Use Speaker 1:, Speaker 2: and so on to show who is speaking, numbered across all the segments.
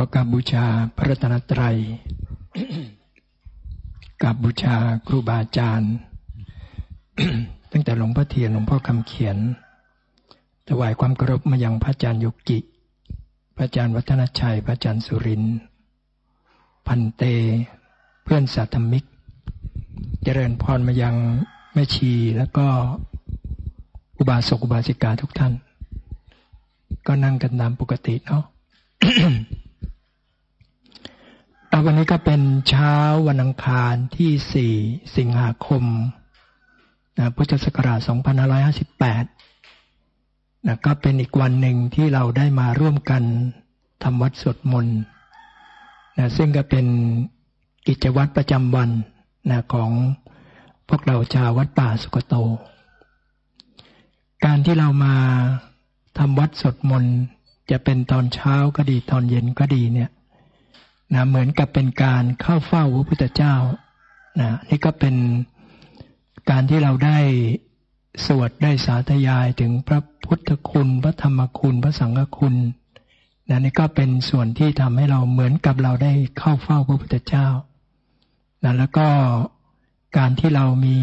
Speaker 1: ก็กราบบูชาพระรัตนตรัยกราบบูชาครูบาอาจารย์ ตั้งแต่หลวงพ่อเทียนหลวงพ่อคำเขียนถวายความเคารพมายังพระอาจารย์ยกิ พระอาจารย์วัฒนชัย พระอาจารย์สุรินพันเต เพื่อนสาธมิก เจริญพรมายังแม่ชีแล้วก็อุบาสกอุบาสิกาทุกท่าน ก็นั่งกันตามปกติเนาะ วันนี้ก็เป็นเช้าวันอังคารที่ 4 สิงหาคมนะพุทธศักราช 2558นะก็เป็นอีกวันหนึ่งที่เราได้มาร่วมกันทำวัดสวดมนต์นะซึ่งก็เป็นกิจวัตรประจำวันนะของพวกเราชาววัดป่าสุกโต การที่เรามาทำวัดสวดมนต์จะเป็นตอนเช้าก็ดีตอนเย็นก็ดีเนี่ย นะเหมือนกับเป็นการเข้าเฝ้าพระพุทธเจ้านะนี่ก็เป็นการที่เราได้สวดได้สาธยายถึงพระพุทธคุณ พระธรรมคุณ พระสังฆคุณนะนี่ก็เป็นส่วนที่ทำให้เราเหมือนกับเราได้เข้าเฝ้าพระพุทธเจ้านะแล้วก็การที่เรามี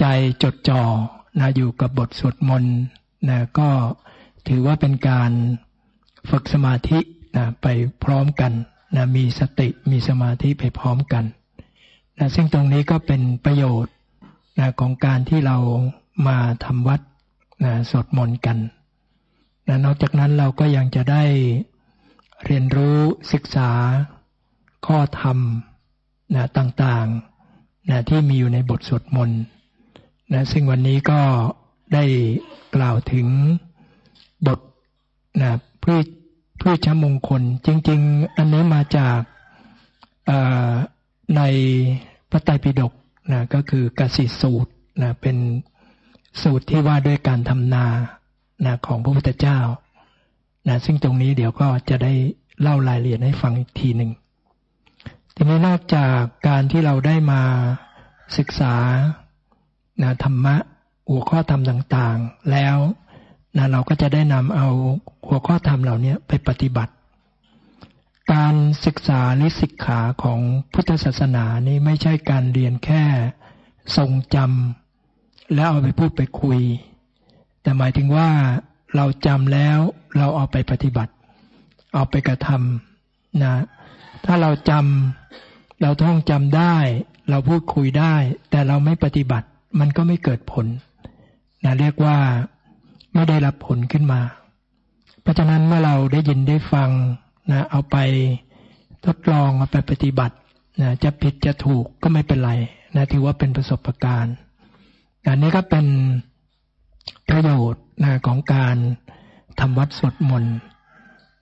Speaker 1: ใจจดจ่อนะอยู่กับบทสวดมนต์นะก็ถือว่าเป็นการฝึกสมาธินะไปพร้อมกัน นะมีสติมีสมาธิไปพร้อมกันนะซึ่งตรงนี้ก็เป็นประโยชน์นะของการที่เรามาทำวัดนะสวดมนต์กันนะนอกจากนั้นเราก็ยังจะได้เรียนรู้ศึกษาข้อธรรมนะต่างๆนะที่มีอยู่ในบทสวดมนต์นะซึ่งวันนี้ก็ได้กล่าวถึงบทนะเพื่อ พืชมงคล จริง ๆ อันนี้มาจากในพระไตรปิฎกนะก็คือกสิสูตรนะเป็นสูตรที่ว่าด้วยการทำนานะของพระพุทธเจ้านะซึ่งตรงนี้เดี๋ยวก็จะได้เล่ารายละเอียดให้ฟังอีกทีหนึ่งทีนี้นอกจากการที่เราได้มาศึกษานะธรรมะหัวข้อธรรมต่างๆ แล้ว นะเราก็จะได้นำเอาหัวข้อธรรมเหล่านี้ไปปฏิบัติ การศึกษาหรือศิกขาของพุทธศาสนานี้ไม่ใช่การเรียนแค่ทรงจำแล้วเอาไปพูดไปคุย แต่หมายถึงว่าเราจำแล้วเราเอาไปปฏิบัติ เอาไปกระทำนะถ้าเราจำเราท่องจำได้ เราพูดคุยได้ แต่เราไม่ปฏิบัติมันก็ไม่เกิดผลนะเรียกว่า ไม่ได้รับผลขึ้นมา เพราะฉะนั้นเมื่อเราได้ยินได้ฟังนะเอาไปทดลองเอาไปปฏิบัตินะจะผิดจะถูกก็ไม่เป็นไรนะถือว่าเป็นประสบการณ์อันนี้ก็เป็นประโยชน์นะของการทำวัดสวดมนต์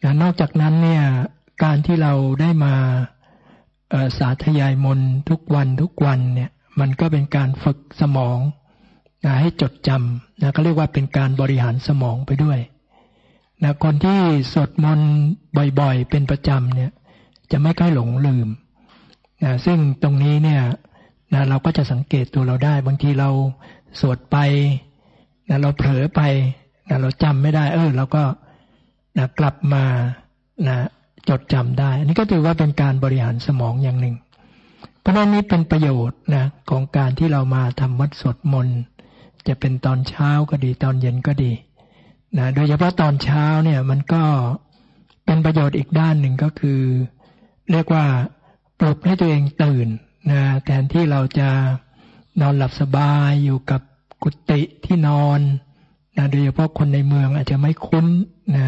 Speaker 1: นะนอกจากนั้นเนี่ยการที่เราได้มาสาธยายมนทุกวันทุกวันเนี่ยมันก็เป็นการฝึกสมอง นะให้จดจำนะก็เรียกว่าเป็นการบริหารสมองไปด้วยนะคนที่สวดมนต์บ่อยๆ เป็นประจำเนี่ย จะไม่ค่อยหลงลืมนะซึ่งตรงนี้เนี่ยนะเราก็จะสังเกตตัวเราได้ บางทีเราสวดไปนะเราเผลอไปนะเราจำไม่ได้ เออเราก็นะกลับมานะจดจำได้ อันนี้ก็ถือว่าเป็นการบริหารสมองอย่างหนึ่ง เพราะนั้นนี้เป็นประโยชน์นะของการที่เรามาทำวัดสวดมนต์ จะเป็นตอนเช้าก็ดีตอนเย็นก็ดีนะโดยเฉพาะตอนเช้าเนี่ยมันก็เป็นประโยชน์อีกด้านหนึ่งก็คือ เรียกว่าปลุกให้ตัวเองตื่นนะแทนที่เราจะนอนหลับสบายอยู่กับกุฏิที่นอนนะโดยเฉพาะคนในเมืองอาจจะไม่คุ้นนะ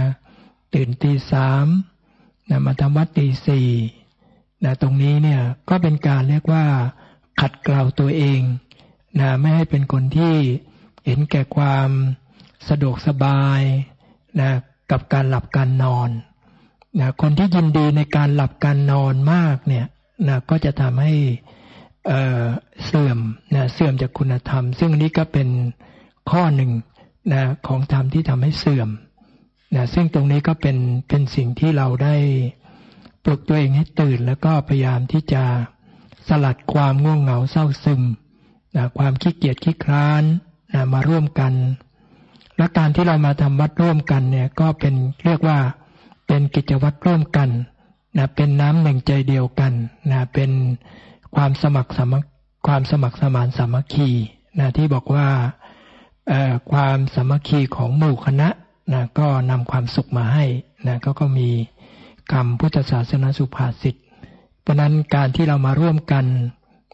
Speaker 1: ตื่นตีสามนะมาทำวัดตีสี่นะตรงนี้เนี่ยก็เป็นการเรียกว่าขัดเกลาตัวเอง นะไม่ให้เป็นคนที่เห็นแก่ความสะดวกสบายนะกับการหลับการนอนนะคนที่ยินดีในการหลับการนอนมากเนี่ยนะก็จะทำให้เเสื่อมนะเสื่อมจากคุณธรรม ซึ่งนี้ก็เป็นข้อหนึ่งนะของธรรมที่ทำให้เสื่อมนะซึ่งตรงนี้ก็เป็นเป็นสิ่งที่เราได้ปลุกตัวเองให้ตื่น แล้วก็พยายามที่จะสลัดความง่วงเหงาเศร้าซึม นะความขี้เกียจขี้คร้านนะมาร่วมกัน และการที่เรามาทำวัดร่วมกันเนี่ยก็เป็นเรียกว่าเป็นกิจวัตรร่วมกันนะเป็นน้ำหนึ่งใจเดียวกันนะเป็นความสมัครสมัครความสมัครสมานสามัคคีนะที่บอกว่าความสามัคคีของหมู่คณะนะก็นำความสุขมาให้นะก็ก็มีคำพุทธศาสนาสุภาษิตเพราะนั้นการที่เรามาร่วมกัน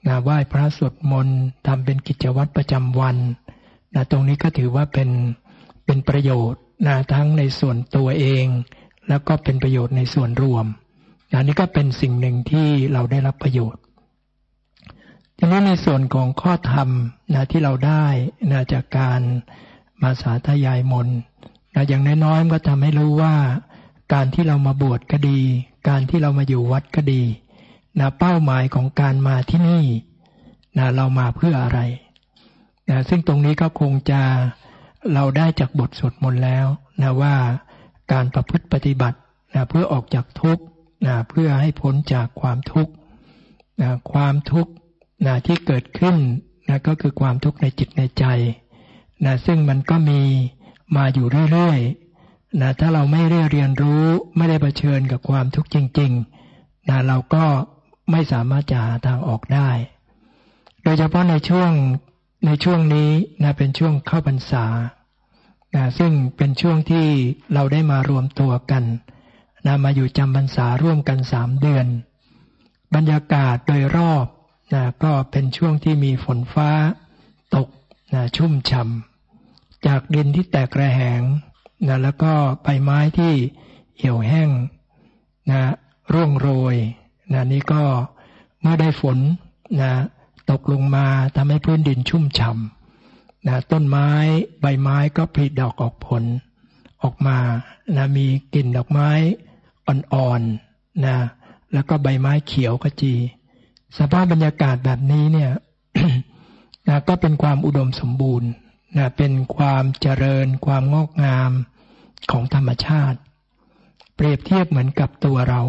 Speaker 1: นะไหว้พระสวดมนต์ทำเป็นกิจวัตรประจำวันนะตรงนี้ก็ถือว่าเป็นเป็นประโยชน์นะทั้งในส่วนตัวเอง แล้วก็เป็นประโยชน์ในส่วนรวมนะนี่ก็เป็นสิ่งหนึ่งที่เราได้รับประโยชน์ทีนี้ในส่วนของข้อธรรมนะที่เราได้นะจากการมาสาธยายมนนะอย่างน้อยๆก็ทำให้รู้ว่า การที่เรามาบวชก็ดี การที่เรามาอยู่วัดก็ดี นะเป้าหมายของการมาที่นี่นะเรามาเพื่ออะไรนะซึ่งตรงนี้ก็คงจะเราได้จากบทสวดมนต์แล้วนะว่าการประพฤติปฏิบัตินะเพื่อออกจากทุกข์นะเพื่อให้พ้นจากความทุกข์นะความทุกข์นะที่เกิดขึ้นนะก็คือความทุกข์ในจิตในใจนะซึ่งมันก็มีมาอยู่เรื่อยๆนะถ้าเราไม่ได้เรียนรู้ไม่ได้เผชิญกับความทุกข์จริงๆนะเราก็ ไม่สามารถจะหาทางออกได้ โดยเฉพาะในช่วงในช่วงนี้นะเป็นช่วงเข้าพรรษานะซึ่งเป็นช่วงที่เราได้มารวมตัวกันนะมาอยู่จำพรรษาร่วมกันสามเดือน บรรยากาศโดยรอบนะก็เป็นช่วงที่มีฝนฟ้าตกนะชุ่มฉ่ำจากดินที่แตกระแหงนะแล้วก็ใบไม้ที่เหี่ยวแห้งนะร่วงโรย นะนี่ก็เมื่อได้ฝนนะตกลงมาทำให้พื้นดินชุ่มฉ่ำนะต้นไม้ใบไม้ก็ผลิดอกออกผลออกมานะมีกลิ่นดอกไม้อ่อนๆนะแล้วก็ใบไม้เขียวกะจี สภาพบรรยากาศแบบนี้เนี่ยนะก็เป็นความอุดมสมบูรณ์นะเป็นความเจริญ ความงอกงามของธรรมชาติ เปรียบเทียบเหมือนกับตัวเรา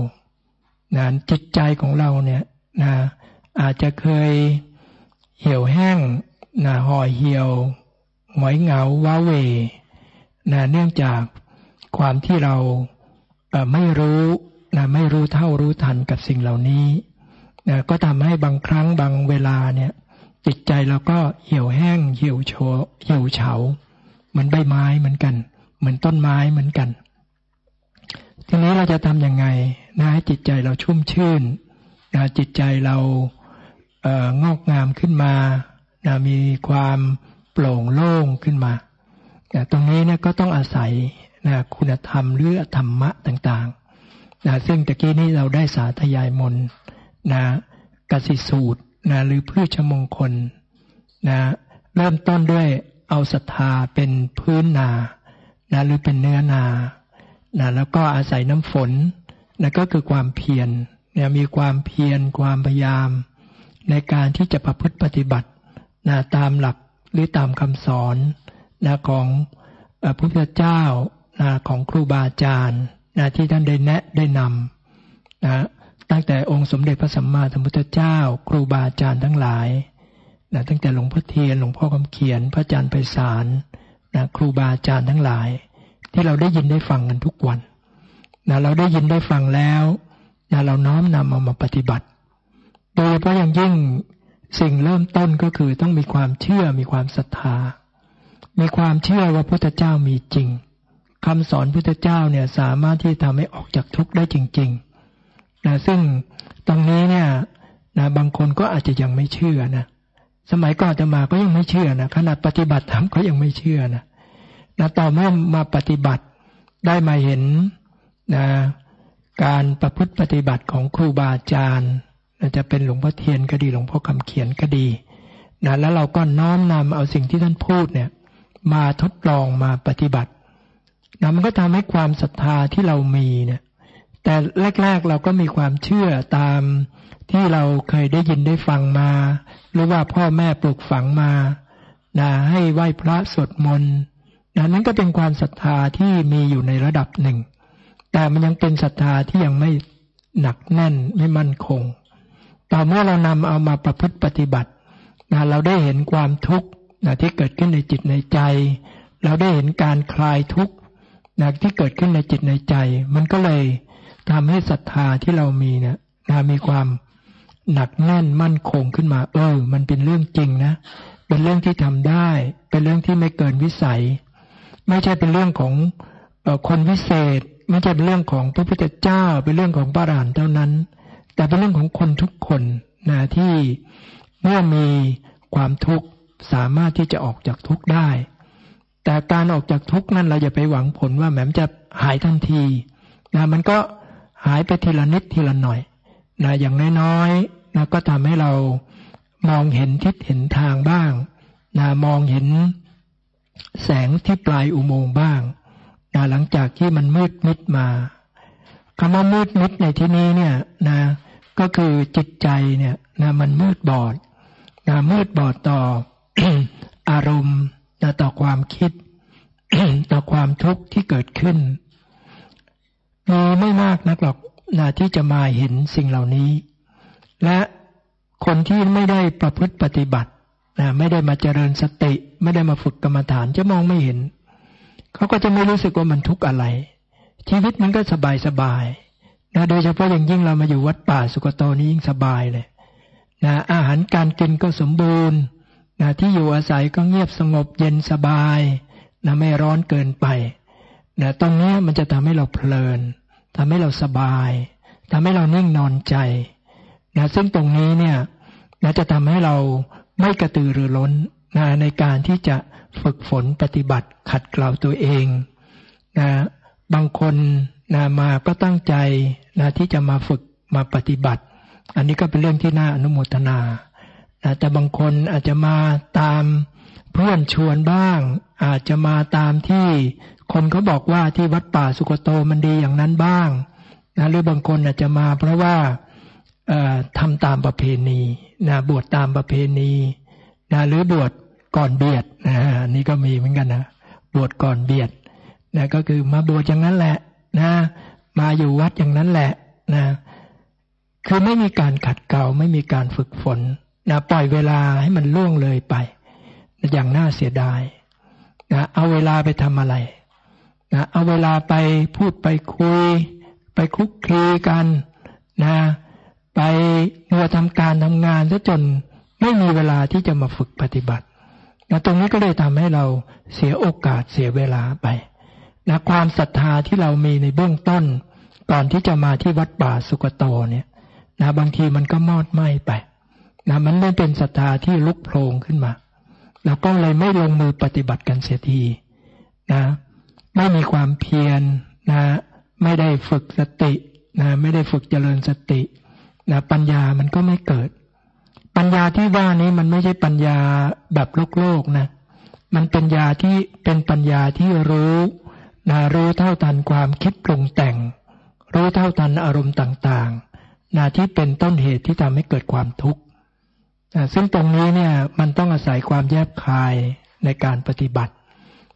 Speaker 1: นะจิตใจของเราเนี่ยนะอาจจะเคยเหี่ยวแห้งนะห่อเหี่ยวหงอยเหงาว้าเวนะเนื่องจากความที่เราไม่รู้นะไม่รู้เท่ารู้ทันกับสิ่งเหล่านี้นะก็ทำให้บางครั้งบางเวลาเนี่ย จิตใจเราก็เหี่ยวแห้งเหี่ยวโชเหี่ยวเฉา เหมือนใบไม้เหมือนกัน เหมือนต้นไม้เหมือนกัน ทีนี้เราจะทำยังไงนะให้จิตใจเราชุ่มชื่นนะจิตใจเราเอ่องอกงามขึ้นมานะมีความโปร่งโล่งขึ้นมานะตรงนี้เนี่ยก็ต้องอาศัยนะคุณธรรมหรือธรรมะต่างๆนะซึ่งตะกี้นี้เราได้สาธยายมนนะกสิสูตรนะหรือพืชมงคลนะเริ่มต้นด้วยเอาศรัทธาเป็นพื้นนานะหรือเป็นเนื้อนา นะแล้วก็อาศัยน้ำฝนนะก็คือความเพียรเนี่ยมีความเพียรความพยายาม ในการที่จะประพฤติปฏิบัตินะตามหลักหรือตามคำสอนนะของพระพุทธเจ้านะของครูบาอาจารย์นะที่ท่านได้แนะได้นำนะตั้งแต่องค์สมเด็จพระสัมมาสัมพุทธเจ้า ครูบาอาจารย์ทั้งหลายนะตั้งแต่หลวงพ่อเทียนหลวงพ่อคำเขียน พระอาจารย์ไพศาลนะครูบาอาจารย์ทั้งหลาย ที่เราได้ยินได้ฟังกันทุกวันนะเราได้ยินได้ฟังแล้วนะเราน้อมนำเอามาปฏิบัติ โดยเฉพาะอย่างยิ่งสิ่งเริ่มต้นก็คือต้องมีความเชื่อมีความศรัทธา มีความเชื่อว่าพุทธเจ้ามีจริงคำสอนพุทธเจ้าเนี่ยสามารถที่ทำให้ออกจากทุกข์ได้จริงๆนะซึ่งตรงนี้เนี่ยนะบางคนก็อาจจะยังไม่เชื่อนะสมัยก่อนจะมาก็ยังไม่เชื่อนะขนาดปฏิบัติธรรมก็ยังไม่เชื่อนะ นะต่อเมื่อมาปฏิบัติได้มาเห็นนะการประพฤติปฏิบัติของครูบาอาจารย์จะเป็นหลวงพ่อเทียนก็ดีหลวงพ่อคำเขียนก็ดีนะแล้วเราก็น้อมนำเอาสิ่งที่ท่านพูดเนี่ย มาทดลองมาปฏิบัตินะมันก็ทำให้ความศรัทธาที่เรามีเนี่ย แต่แรก ๆเราก็มีความเชื่อตามที่เราเคยได้ยินได้ฟังมา หรือว่าพ่อแม่ปลูกฝังมานะให้ไหว้พระสวดมนต์ นะนั้นก็เป็นความศรัทธาที่มีอยู่ในระดับหนึ่ง แต่มันยังเป็นศรัทธาที่ยังไม่หนักแน่นไม่มั่นคง ต่อเมื่อเรานำเอามาประพฤติปฏิบัตินะเราได้เห็นความทุกข์นะที่เกิดขึ้นในจิตในใจ เราได้เห็นการคลายทุกข์นะที่เกิดขึ้นในจิตในใจ มันก็เลยทำให้ศรัทธาที่เรามีเนี่ยนะมีความหนักแน่นมั่นคงขึ้นมา เออ มันเป็นเรื่องจริงนะ เป็นเรื่องที่ทำได้ เป็นเรื่องที่ไม่เกินวิสัย ไม่ใช่เป็นเรื่องของคนวิเศษ ไม่ใช่เป็นเรื่องของพระพุทธเจ้า เป็นเรื่องของพระอรหันต์เท่านั้น แต่เป็นเรื่องของคนทุกคนนะที่เมื่อมีความทุกข์สามารถที่จะออกจากทุกข์ได้ แต่การออกจากทุกข์นั้นเราอย่าไปหวังผลว่าแหมจะหายทันทีนะมันก็หายไปทีละนิดทีละหน่อยนะอย่างน้อยๆนะก็ทำให้เรามองเห็นทิศเห็นทางบ้างนะมองเห็น แสงที่ปลายอุโมงค์บ้างนะหลังจากที่มันมืดมิดมาคำว่ามืดมิดในที่นี้เนี่ยนะก็คือจิตใจเนี่ยนะมันมืดบอดนะมืดบอดต่ออารมณ์นะต่อความคิด ต่อความทุกข์ที่เกิดขึ้นมีไม่มากนักหรอกนะที่จะมาเห็นสิ่งเหล่านี้ และคนที่ไม่ได้ประพฤติปฏิบัติ นะไม่ได้มาเจริญสติ ไม่ได้มาฝึกกรรมฐานจะมองไม่เห็น เขาก็จะไม่รู้สึกว่ามันทุกข์อะไร ชีวิตมันก็สบายสบายนะโดยเฉพาะอย่างยิ่งเรามาอยู่วัดป่าสุกโตนี้ยิ่งสบายเลยนะอาหารการกินก็สมบูรณ์นะที่อยู่อาศัยก็เงียบสงบเย็นสบายนะไม่ร้อนเกินไปนะตรงนี้มันจะทำให้เราเพลินทำให้เราสบายทำให้เรานิ่งนอนใจนะซึ่งตรงนี้เนี่ยนะจะทำให้เรา ไม่กระตือรือร้นนะในการที่จะฝึกฝนปฏิบัติขัดเกลาตัวเองนะบางคนนะมาก็ตั้งใจนะที่จะมาฝึกมาปฏิบัติ อันนี้ก็เป็นเรื่องที่น่าอนุโมทนานะแต่บางคนอาจจะมาตามเพื่อนชวนบ้าง อาจจะมาตามที่คนเขาบอกว่าที่วัดป่าสุกโตมันดีอย่างนั้นบ้างนะหรือบางคนอาจจะมาเพราะว่าทำตามประเพณี นะบวชตามประเพณีนะหรือบวชก่อนเบียดนะนี่ก็มีเหมือนกันนะบวชก่อนเบียดนะก็คือมาบวชอย่างนั้นแหละนะมาอยู่วัดอย่างนั้นแหละนะคือไม่มีการขัดเกลาไม่มีการฝึกฝนนะปล่อยเวลาให้มันล่วงเลยไป อย่างน่าเสียดายนะเอาเวลาไปทำอะไรนะเอาเวลาไปพูดไปคุย ไปคลุกคลีกันนะ ไปมัวทำการทำงานซะจนไม่มีเวลาที่จะมาฝึกปฏิบัตินะตรงนี้ก็เลยทำให้เราเสียโอกาสเสียเวลาไปนะความศรัทธาที่เรามีในเบื้องต้น ก่อนที่จะมาที่วัดป่าสุกโตเนี่ยนะบางทีมันก็มอดไหม้ไปนะมันไม่เป็นศรัทธาที่ลุกโผล่ขึ้นมา แล้วก็เลยไม่ลงมือปฏิบัติกันเสียทีนะ ไม่มีความเพียรนะ ไม่ได้ฝึกสตินะ ไม่ได้ฝึกเจริญสติ นะปัญญามันก็ไม่เกิด ปัญญาที่ว่านี้มันไม่ใช่ปัญญาแบบโลกโลกนะ มันเป็นญาที่เป็นปัญญาที่รู้นะรู้เท่าทันความคิดปรุงแต่ง รู้เท่าทันอารมณ์ต่างๆนะที่เป็นต้นเหตุที่ทำให้เกิดความทุกข์ซึ่งตรงนี้เนี่ยมันต้องอาศัยความแยบคายในการปฏิบัติ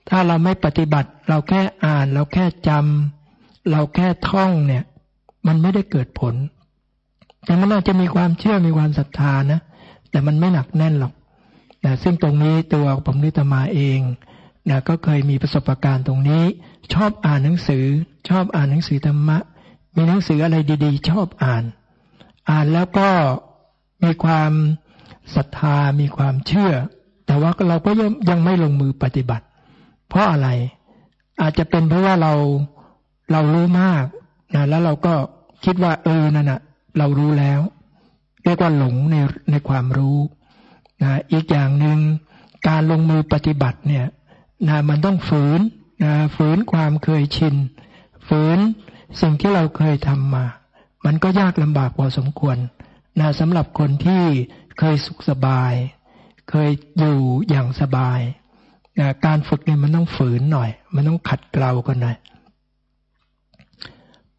Speaker 1: ถ้าเราไม่ปฏิบัติเราแค่อ่าน เราแค่จำเราแค่ท่องเนี่ย มันไม่ได้เกิดผล แต่มันอาจจะมีความเชื่อมีความศรัทธานะแต่มันไม่หนักแน่นหรอกนะซึ่งตรงนี้ตัวผมนิตมาเองนะก็เคยมีประสบการณ์ตรงนี้ ชอบอ่านหนังสือ ชอบอ่านหนังสือธรรมะ มีหนังสืออะไรดีๆ ชอบอ่าน อ่านแล้วก็มีความศรัทธามีความเชื่อ แต่ว่าเราก็ยังยังไม่ลงมือปฏิบัติ เพราะอะไรอาจจะเป็นเพราะว่าเราเรารู้มากนะแล้วเราก็คิดว่าเออนั่นนะ เรารู้แล้ว เรียกว่าหลงในในความรู้นะอีกอย่างหนึ่งการลงมือปฏิบัติเนี่ยนะมันต้องฝืนนะฝืนความเคยชิน ฝืนสิ่งที่เราเคยทำมา มันก็ยากลำบากพอสมควรนะสำหรับคนที่เคยสุขสบาย เคยอยู่อย่างสบายนะการฝึกเนี่ยมันต้องฝืนหน่อย มันต้องขัดเกลากันหน่อย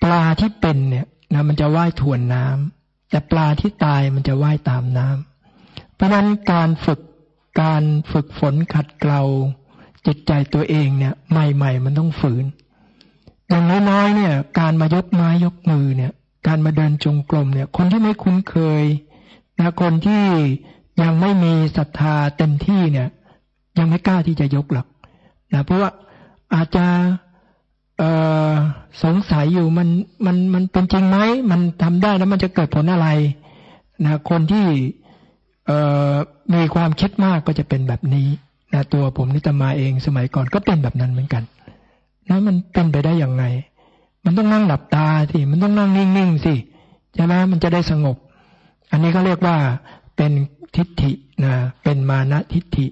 Speaker 1: ปลาที่เป็นเนี่ย นะมันจะว่ายทวนน้ำแต่ปลาที่ตายมันจะว่ายตามน้ำเพราะนั้นการฝึกการฝึกฝนขัดเกลาจิตใจตัวเองเนี่ย ใหม่ ๆ มันต้องฝืน อย่างน้อยๆเนี่ย การมายกไม้ยกมือเนี่ย การมาเดินจงกรมเนี่ย คนที่ไม่คุ้นเคยนะคนที่ยังไม่มีศรัทธาเต็มที่เนี่ย ยังไม่กล้าที่จะยกหรอกนะเพราะว่าอาจจะเออ สงสัยอยู่มันมันมันเป็นจริงไหมมันทำได้แล้วมันจะเกิดผลอะไรนะคนที่เออมีความคิดมากก็จะเป็นแบบนี้นะตัวผมนิตมาเองสมัยก่อนก็เป็นแบบนั้นเหมือนกันนะมันเป็นไปได้อย่างไง มันต้องนั่งหลับตาสิมันต้องนั่งนิ่งๆสิใช่ไหมมันจะได้สงบ อันนี้ก็เรียกว่าเป็นทิฏฐินะเป็นมานะทิฏฐิ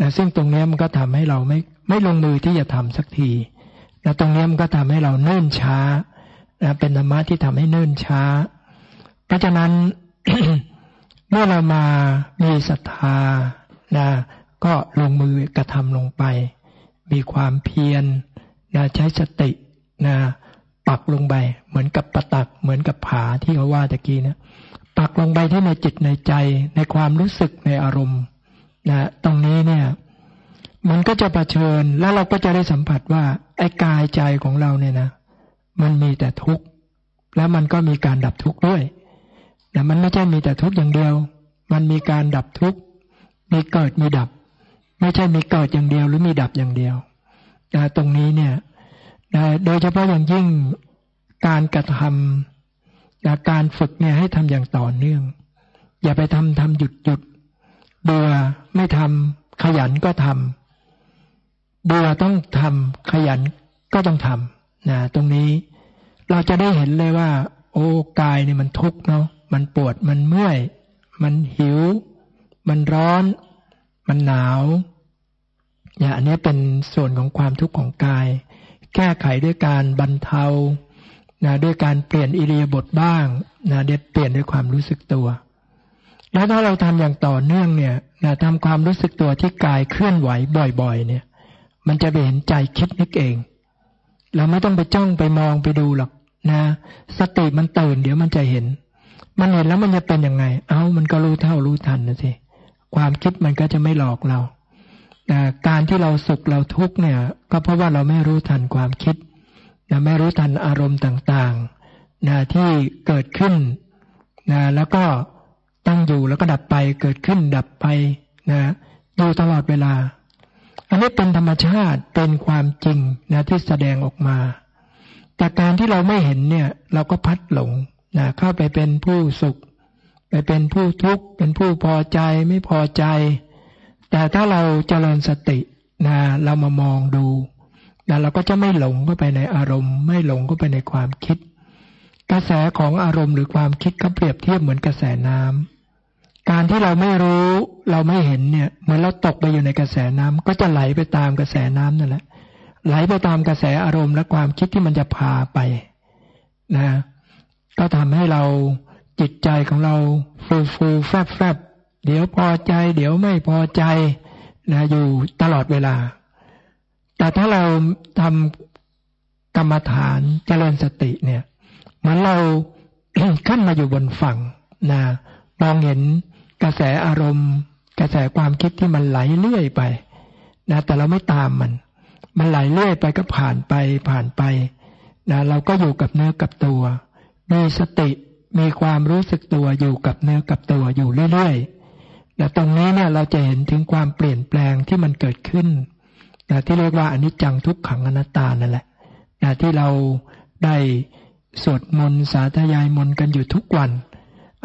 Speaker 1: นะซึ่งตรงนี้มันก็ทำให้เราไม่ไม่ลงมือที่จะทำสักที นะตรงนี้มันก็ทำให้เราเนิ่นช้านะเป็นธรรมะที่ทำให้เนิ่นช้า เพราะฉะนั้นเมื่อเรามามีศรัทธานะก็ลงมือกระทำลงไป มีความเพียรนะใช้สตินะปักลงไป เหมือนกับประตักเหมือนกับผาที่เขาว่าตะกี้นะปักลงไปที่ในจิตในใจในความรู้สึกในอารมณ์นะตรงนี้เนี่ย มันก็จะประเชิญแล้วเราก็จะได้สัมผัสว่า ไอ้กายใจของเราเนี่ยนะ มันมีแต่ทุกข์แล้วมันก็มีการดับทุกข์ด้วยแต่มันไม่ใช่มีแต่ทุกข์อย่างเดียว มันมีการดับทุกข์มีเกิดมีดับ ไม่ใช่มีเกิดอย่างเดียว หรือมีดับอย่างเดียวตรงนี้เนี่ยโดยเฉพาะอย่างยิ่งการกระทำการฝึกเนี่ยให้ทำอย่างต่อเนื่อง อย่าไปทำทำหยุดหยุดเบื่อไม่ทำขยันก็ทำ บื่อต้องทำขยันก็ต้องทำนะตรงนี้เราจะได้เห็นเลยว่า โอ้กายเนี่ยมันทุกข์เนาะมันปวดมันเมื่อย มันหิว มันร้อน มันหนาวเนี่ยอันนี้เป็นส่วนของความทุกข์ของกาย แก้ไขด้วยการบรรเทานะด้วยการเปลี่ยนอิริยาบถบ้างนะเด็ดเปลี่ยนด้วยความรู้สึกตัว แล้วถ้าเราทำอย่างต่อเนื่องเนี่ยนะทำความรู้สึกตัวที่กายเคลื่อนไหวบ่อย ๆ เนี่ย มันจะไปเห็นใจคิดนึกเอง เราไม่ต้องไปจ้องไปมองไปดูหรอกนะ สติมันตื่นเดี๋ยวมันจะเห็น มันเห็นแล้วมันจะเป็นยังไง เอา้ามันก็รู้เท่ารู้ทันนะสิความคิดมันก็จะไม่หลอกเราการที่เราสุขเราทุกข์เนี่ย ก็เพราะว่าเราไม่รู้ทันความคิดนะไม่รู้ทันอารมณ์ต่างๆนะที่เกิดขึ้นนะแล้วก็ตั้งอยู่แล้วก็ดับไปเกิดขึ้นดับไปนะอยู่ตลอดเวลา อันนี้เป็นธรรมชาติเป็นความจริงนะที่แสดงออกมา แต่การที่เราไม่เห็นเนี่ย เราก็พัดหลงนะเข้าไปเป็นผู้สุข ไปเป็นผู้ทุกข์เป็นผู้พอใจไม่พอใจ แต่ถ้าเราเจริญสตินะเรามามองดูนะเราก็จะไม่หลงเข้าไปในอารมณ์ ไม่หลงเข้าไปในความคิด กระแสของอารมณ์หรือความคิดก็เปรียบเทียบเหมือนกระแสน้ำ การที่เราไม่รู้เราไม่เห็นเนี่ยเหมือนเราตกไปอยู่ในกระแสน้ำก็จะไหลไปตามกระแสน้ำนั่นแหละ ไหลไปตามกระแสอารมณ์และความคิดที่มันจะพาไปนะ ก็ทำให้เราจิตใจของเราฟูฟูแฟบแฟบเดี๋ยวพอใจ เดี๋ยวไม่พอใจนะอยู่ตลอดเวลา แต่ถ้าเราทำกรรมฐานเจริญสติเนี่ยมันเราขึ้นมาอยู่บนฝั่งนะมองเห็น กระแสอารมณ์ กระแสความคิดที่มันไหลเลื่อยไปนะแต่เราไม่ตามมัน มันไหลเลื่อยไปก็ผ่านไปผ่านไปนะเราก็อยู่กับเนื้อกับตัว มีสติมีความรู้สึกตัวอยู่กับเนื้อกับตัวอยู่เรื่อยๆนะตรงนี้เนี่ยเราจะเห็นถึงความเปลี่ยนแปลงที่มันเกิดขึ้นนะที่เรียกว่าอนิจจังทุกขังอนัตตานั่นแหละนะที่เราได้สวดมนต์สาธยายมนต์กันอยู่ทุกวัน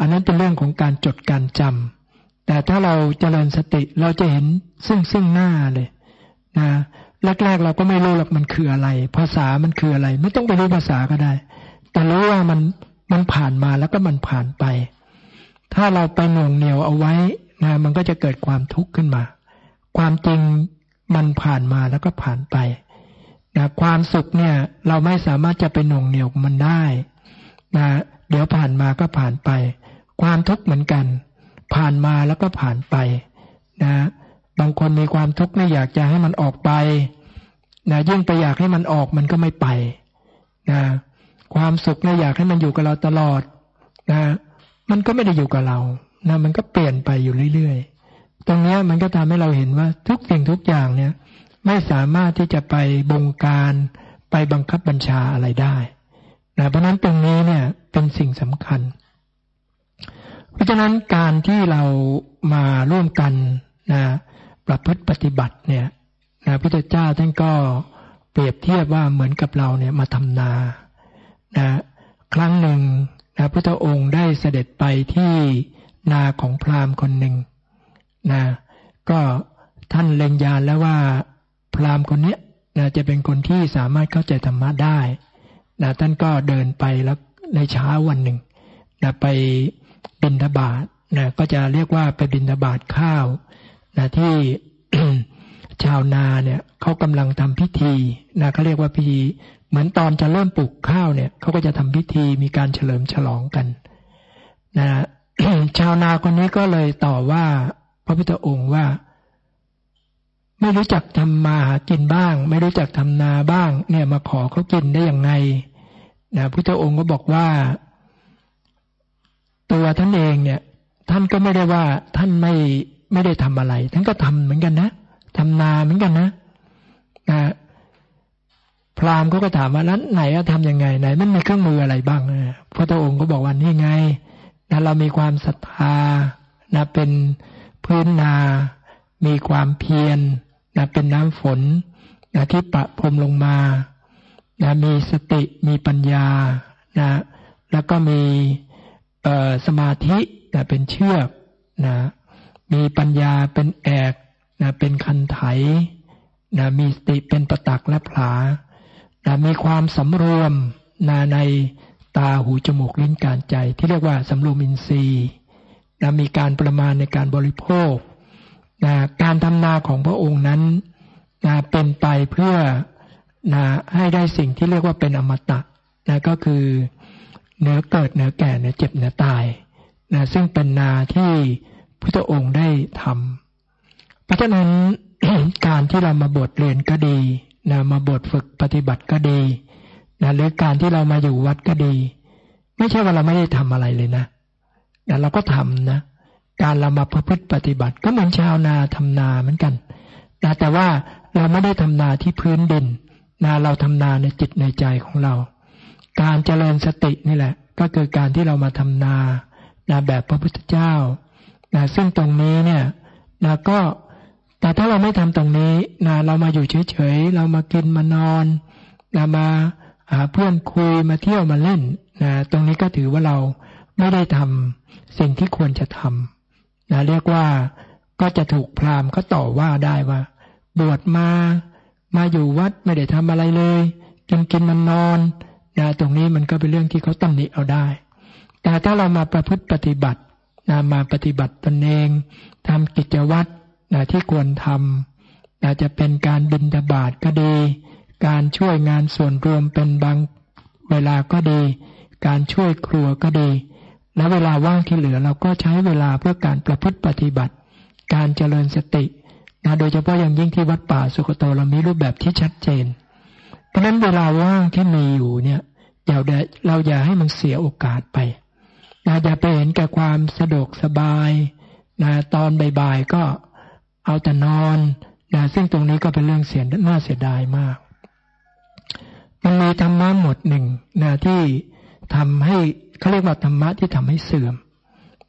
Speaker 1: อันนั้นเป็นเรื่องของการจดการจำแต่ถ้าเราเจริญสติเราจะเห็นซึ่งซึ่งหน้าเลยนะแรกๆเราก็ไม่รู้หรอกมันคืออะไร ภาษามันคืออะไร ไม่ต้องไปรู้ภาษาก็ได้ แต่รู้ว่ามันมันผ่านมาแล้วก็มันผ่านไป ถ้าเราไปหน่วงเหนียวเอาไว้นะมันก็จะเกิดความทุกข์ขึ้นมา ความจริงมันผ่านมาแล้วก็ผ่านไปนะความสุขเนี่ย เราไม่สามารถจะไปหน่วงเหนียวมันได้นะเดี๋ยวผ่านมาก็ผ่านไป ความทุกข์เหมือนกัน ผ่านมาแล้วก็ผ่านไปนะบางคนมีความทุกข์ไม่อยากจะให้มันออกไปนะยิ่งไปอยากให้มันออกมันก็ไม่ไปนะความสุขเนี่ยอยากให้มันอยู่กับเราตลอดนะมันก็ไม่ได้อยู่กับเรานะมันก็เปลี่ยนไปอยู่เรื่อยๆ ตรงนี้มันก็ทำให้เราเห็นว่าทุกสิ่งทุกอย่างเนี่ย ไม่สามารถที่จะไปบงการไปบังคับบัญชาอะไรได้นะเพราะนั้นตรงนี้เนี่ยเป็นสิ่งสำคัญ เพราะฉะนั้นการที่เรามาร่วมกันนะประพฤติปฏิบัติเนี่ยนะพระพุทธเจ้าท่านก็เปรียบเทียบว่าเหมือนกับเราเนี่ยมาทำนานะครั้งหนึ่งนะพระองค์ได้เสด็จไปที่นาของพราหมณ์คนหนึ่งนะก็ท่านเล็งยานแล้วว่าพราหมณ์คนนี้นะจะเป็นคนที่สามารถเข้าใจธรรมะได้นะท่านก็เดินไปแล้วในเช้าวันหนึ่งนะไป บินทบาทนะก็จะเรียกว่าไปบินทบาทข้าวนะที่ชาวนาเนี่ยเขากำลังทำพิธีนะเขาเรียกว่าพิธีเหมือนตอนจะเริ่มปลูกข้าวเนี่ยเขาก็จะทำพิธีมีการเฉลิมฉลองกันนะชาวนาคนนี้ก็เลยต่อว่า พระพุทธองค์ว่า ไม่รู้จักทำมาหากินบ้าง ไม่รู้จักทำนาบ้าง เนี่ยมาขอเขากินได้อย่างไงนะพุทธองค์ก็บอกว่า ตัวท่านเองเนี่ย ท่านก็ไม่ได้ว่าท่านไม่ไม่ได้ทำอะไร ท่านก็ทำเหมือนกันนะทำนาเหมือนกันนะนะพราหมณ์เขาก็ถามว่าแล้วไหนจะทำยังไงไหน มันมีเครื่องมืออะไรบ้างพระองค์ก็บอกว่านี่ไงนะเรามีความศรัทธานะเป็นพื้นนา มีความเพียรนะเป็นน้ำฝนนะที่ประพรมลงมานะมีสติมีปัญญานะแล้วก็มี สมาธินะเป็นเชือกนะมีปัญญาเป็นแอกนะเป็นคันไถนะมีสติเป็นประตักและผานะมีความสำรวมนะในตาหูจมูกลิ้นกายใจ ที่เรียกว่าสำรวมอินทรีย์นะมีการประมาณในการบริโภคนะการทำนาของพระองค์นั้นนะเป็นไปเพื่อนะให้ได้สิ่งที่เรียกว่าเป็นอมตะนะก็คือ เนื้อเกิดเนื้อแก่เนื้อเจ็บเนื้อตายนะซึ่งเป็นนาที่พระองค์ได้ทำเพราะฉะนั้นการที่เรามาบทเรียนก็ดีนะมาบทฝึกปฏิบัติก็ดีนะหรือการที่เรามาอยู่วัดก็ดี ไม่ใช่ว่าเราไม่ได้ทำอะไรเลยนะนะเราก็ทำนะ การเรามาประพฤติปฏิบัติ ก็เหมือนชาวนาทำนาเหมือนกันนะแต่ว่าเราไม่ได้ทำนาที่พื้นดินนะเราทำนาในจิตในใจของเรา การเจริญสตินี่แหละ ก็คือการที่เรามาทำนานาแบบพระพุทธเจ้านะซึ่งตรงนี้เนี่ยนะก็แต่ถ้าเราไม่ทำตรงนี้นะเรามาอยู่เฉยๆเรามากินมานอนนะมาหาเพื่อนคุยมาเที่ยวมาเล่นนะตรงนี้ก็ถือว่าเราไม่ได้ทำสิ่งที่ควรจะทำนะเรียกว่าก็จะถูกพราหมณ์เขาต่อว่าได้ว่า บวชมา มาอยู่วัดไม่ได้ทำอะไรเลย กินกินมันนอน นะตรงนี้มันก็เป็นเรื่องที่เขาตำหนิเอาได้ แต่ถ้าเรามาประพฤติปฏิบัตินะมาปฏิบัติตนเองทำกิจวัตรนะที่ควรทำนะจะเป็นการบินทบาทก็ดี การช่วยงานส่วนรวมเป็นบางเวลาก็ดี การช่วยครัวก็ดี และเวลาว่างที่เหลือเราก็ใช้เวลาเพื่อการประพฤติปฏิบัติ การเจริญสตินะโดยเฉพาะอย่างยิ่งที่วัดป่าสุกโตเรามีรูปแบบที่ชัดเจน เพราะนั้นเวลาว่างที่มีอยู่เนี่ย อย่าเราอย่าให้มันเสียโอกาสไปนะอย่าไปเห็นแก่ความสะดวกสบายนะตอนบ่ายๆก็เอาแต่นอนนะซึ่งตรงนี้ก็เป็นเรื่องเสียน่าเสียดายมาก มันมีธรรมะหมดหนึ่งนะที่ทำให้เขาเรียกว่าธรรมะที่ทำให้เสื่อม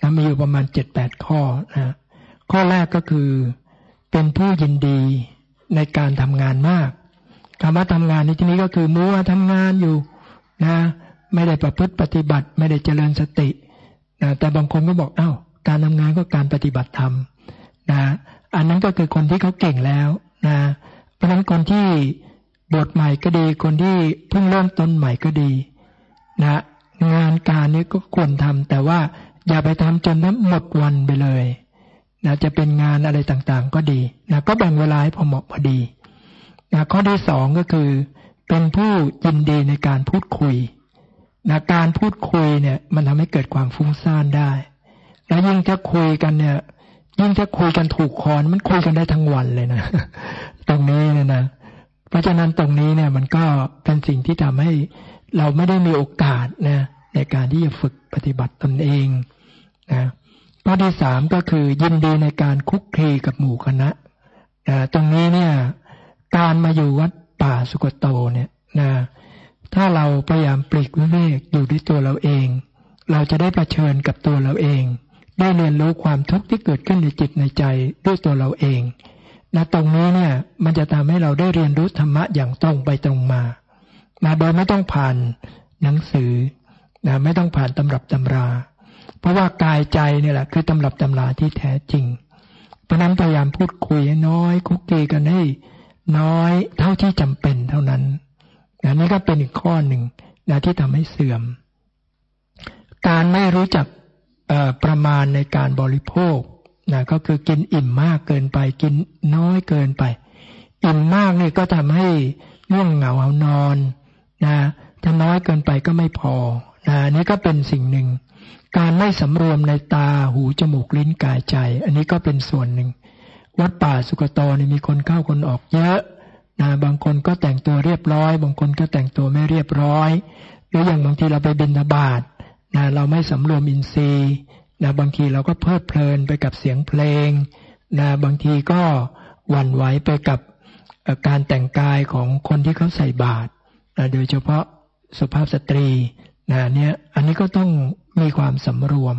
Speaker 1: นะมีอยู่ประมาณเจ็ดแปดข้อนะข้อแรกก็คือเป็นผู้ยินดีในการทำงานมากคำว่าทำงานในที่นี้ก็คือมัวทำงานอยู่ นะ ไม่ได้ประพฤติปฏิบัติ ไม่ได้เจริญสตินะแต่บางคนก็บอกเอา้าการทำงานก็การปฏิบัติธรรมนะอันนั้นก็คือคนที่เขาเก่งแล้วนะเพราะฉะนั้นคนที่บทใหม่ก็ดีคนที่เพิ่งเริ่มต้นใหม่ก็ดีนะงานการนี้ก็ควรทำแต่ว่าอย่าไปทำจนนั้นหมดวันไปเลยนะจะเป็นงานอะไรต่างๆ ก็ดีนะก็แบ่งเวลาให้พอเหมาะพอดีนะข้อที่สองก็คือ เป็นผู้ยินดีในการพูดคุยนะการพูดคุยเนี่ย มันทำให้เกิดความฟุ้งซ่านได้ แล้วยิ่งถ้าคุยกันเนี่ย ยิ่งถ้าคุยกันถูกคอนมันคุยกันได้ทั้งวันเลยนะ ตรงนี้เนี่ยนะ เพราะฉะนั้นตรงนี้เนี่ยมันก็เป็นสิ่งที่ทำให้เราไม่ได้มีโอกาสนะในการที่จะฝึกปฏิบัติตนเองนะข้อที่สามก็คือยินดีในการคุกคีกับหมู่คณะนะตรงนี้เนี่ย การมาอยู่วัด ป่าสุกโตเนี่ยนะถ้าเราพยายามปลีกวิเวกอยู่ด้วยตัวเราเอง เราจะได้ประชิญกับตัวเราเอง ได้เรียนรู้ความทุกข์ที่เกิดขึ้นในจิตในใจด้วยตัวเราเองนะตรงนี้เนี่ยมันจะทำให้เราได้เรียนรู้ธรรมะอย่างตรงไปตรงมานะโดยไม่ต้องผ่านหนังสือนะไม่ต้องผ่านตำรับตำรา เพราะว่ากายใจเนี่ยแหละคือตำรับตำราที่แท้จริง เพราะนั้นพยายามพูดคุยน้อยคุกคีกันให้ น้อยเท่าที่จำเป็นเท่านั้นนะนี่ก็เป็นอีกข้อหนึ่งนะที่ทำให้เสื่อม การไม่รู้จักประมาณในการบริโภคนะก็คือกินอิ่มมากเกินไป กินน้อยเกินไป อิ่มมากนี่ก็ทำให้ง่วงเหงาเอานอนนะถ้าน้อยเกินไปก็ไม่พอนะนี่ก็เป็นสิ่งหนึ่ง การไม่สำรวมในตาหูจมูกลิ้นกายใจ อันนี้ก็เป็นส่วนหนึ่ง วัดป่าสุกโตนี่มีคนเข้าคนออกเยอะนะบางคนก็แต่งตัวเรียบร้อย บางคนก็แต่งตัวไม่เรียบร้อย หรืออย่างบางทีเราไปบินบาตนะเราไม่สำรวมอินทรีย์นะบางทีเราก็เพลิดเพลินไปกับเสียงเพลงนะบางทีก็หวั่นไหวไปกับการแต่งกายของคนที่เขาใส่บาตรนะโดยเฉพาะสุภาพสตรีนะเนี่ยอันนี้ก็ต้องมีความสำรวม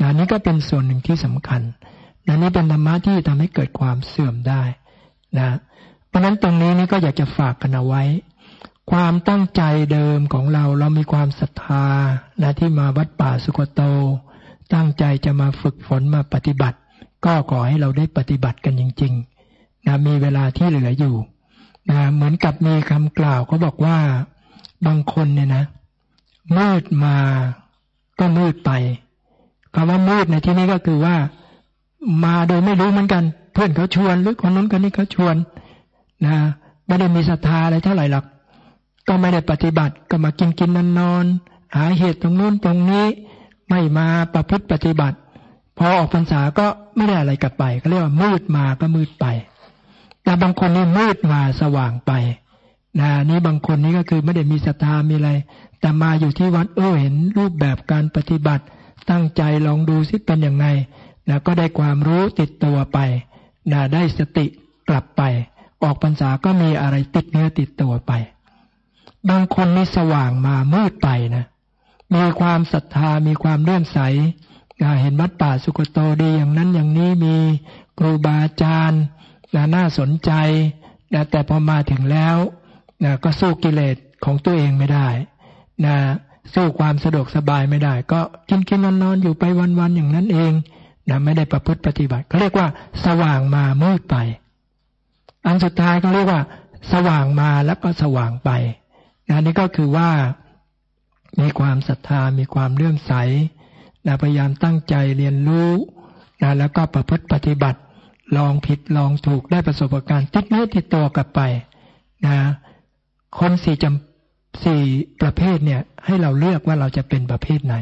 Speaker 1: นะนี่ก็เป็นส่วนหนึ่งที่สำคัญ นะนี่เป็นธรรมะที่ทำให้เกิดความเสื่อมได้นะ เพราะนั้นตรงนี้นี่ก็อยากจะฝากกันเอาไว้ ความตั้งใจเดิมของเราเรามีความศรัทธานะที่มาวัดป่าสุกโต ตั้งใจจะมาฝึกฝนมาปฏิบัติ ก็ขอให้เราได้ปฏิบัติกันจริงๆนะมีเวลาที่เหลืออยู่นะเหมือนกับมีคำกล่าวเขาบอกว่าบางคนเนี่ยนะมืดมาก็มืดไปคำว่ามืดในที่นี้ก็คือว่า มาโดยไม่รู้เหมือนกัน เพื่อนเขาชวนหรือคนนู้นคนนี้เขาชวนนะไม่ได้มีศรัทธาอะไรเท่าไหร่หรอกก็ไม่ได้ปฏิบัติก็มากินกินนอนนอนหาเหตุตรงนู้นตรงนี้ ไม่มาประพฤติปฏิบัติ พอออกพรรษาก็ไม่ได้อะไรกลับไปก็เรียกว่ามืดมาก็มืดไปแต่บางคนนี่มืดมาสว่างไปนะนี่บางคนนี่ก็คือไม่ได้มีศรัทธามีอะไร แต่มาอยู่ที่วัดเออเห็นรูปแบบการปฏิบัติ ตั้งใจลองดูซิเป็นยังไง นะก็ได้ความรู้ติดตัวไปนะได้สติกลับไป ออกพรรษาก็มีอะไรติดเนื้อติดตัวไป บางคนนี่สว่างมามืดไปนะ มีความศรัทธามีความเลื่อมใสเห็นวัดป่าสุกโตดีอย่างนั้นอย่างนี้มีครูบาอาจารย์น่าสนใจนะแต่พอมาถึงแล้วนะก็สู้กิเลสของตัวเองไม่ได้นะสู้ความสะดวกสบายไม่ได้ ก็กินกินนอนนอนอยู่ไปวันๆอย่างนั้นเอง นะไม่ได้ประพฤติปฏิบัติเขาเรียกว่า สว่างมามืดไป อันสุดท้ายก็เรียกว่า สว่างมาแล้วก็สว่างไปนะนี่ก็คือว่า มีความศรัทธามีความเลื่อมใสนะพยายามตั้งใจเรียนรู้นะแล้วก็ประพฤติปฏิบัติ ลองผิดลองถูกได้ประสบการณ์ติดเนื้อติดตัวกลับไปนะคนสี่จำสี่ประเภทเนี่ย ให้เราเลือกว่าเราจะเป็นประเภทไหน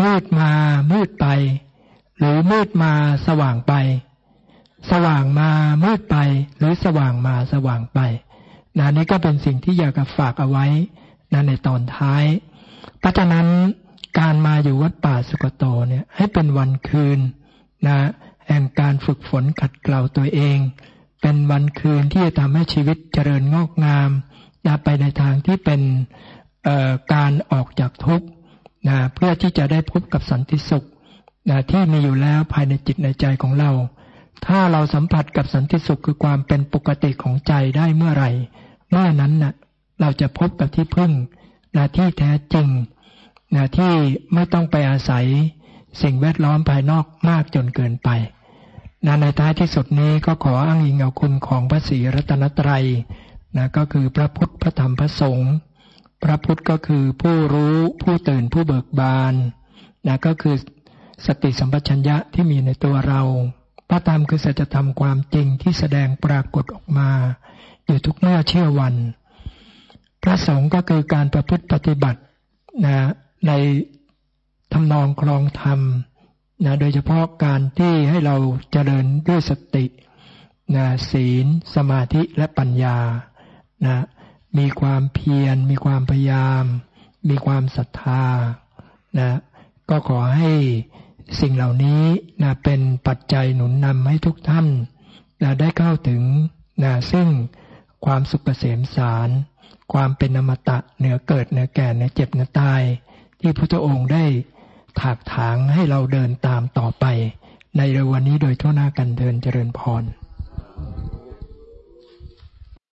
Speaker 1: มืดมามืดไป มืดมาสว่างไป สว่างมามืดไป หรือสว่างมาสว่างไปนะนี่ก็เป็นสิ่งที่อยากจะฝากเอาไว้นะในตอนท้าย เพราะฉะนั้นการมาอยู่วัดป่าสุกโตเนี่ยให้เป็นวันคืนนะแห่งการฝึกฝนขัดเกลาตัวเอง เป็นวันคืนที่จะทำให้ชีวิตเจริญงอกงามนะไปในทางที่เป็นการออกจากทุกข์นะเพื่อที่จะได้พบกับสันติสุข นะที่มีอยู่แล้วภายในจิตในใจของเรา ถ้าเราสัมผัสกับสันติสุขคือความเป็นปกติของใจได้เมื่อไหร่เมื่อนั้นนะ่ะเราจะพบกับที่พึ่งนะที่แท้จริงนะที่ไม่ต้องไปอาศัยสิ่งแวดล้อมภายนอกมากจนเกินไปนะในท้ายที่สุดนี้ก็ขออ้างอิงเอาคุณของพระศรีรัตนตรัยนะก็คือพระพุทธพระธรรมพระสงฆ์พระพุทธก็คือผู้รู้ผู้ตื่นผู้เบิกบานนะก็คือ สติสัมปชัญญะที่มีในตัวเราพระธรรมคือสัจธรรมความจริงที่แสดงปรากฏออกมา อยู่ทุกเมื่อเชื่อวัน พระสงฆ์ก็คือการประพฤติปฏิบัตินะในทำนองครองธรรมนะโดยเฉพาะการที่ให้เราเจริญด้วยสตินะศีล สมาธิและปัญญานะมีความเพียร มีความพยายาม มีความศรัทธานะก็ขอให้ สิ่งเหล่านี้นะเป็นปัจจัยหนุนนำให้ทุกท่านนะได้เข้าถึงนะซึ่งความสุขเกษมสาร ความเป็นอมตะเหนือเกิดเหนือแก่เหนือเจ็บเหนือตาย ที่พระองค์ได้ถากถางให้เราเดินตามต่อไป ในเรวันนี้โดยทั่วหน้ากันเดินเจริญพร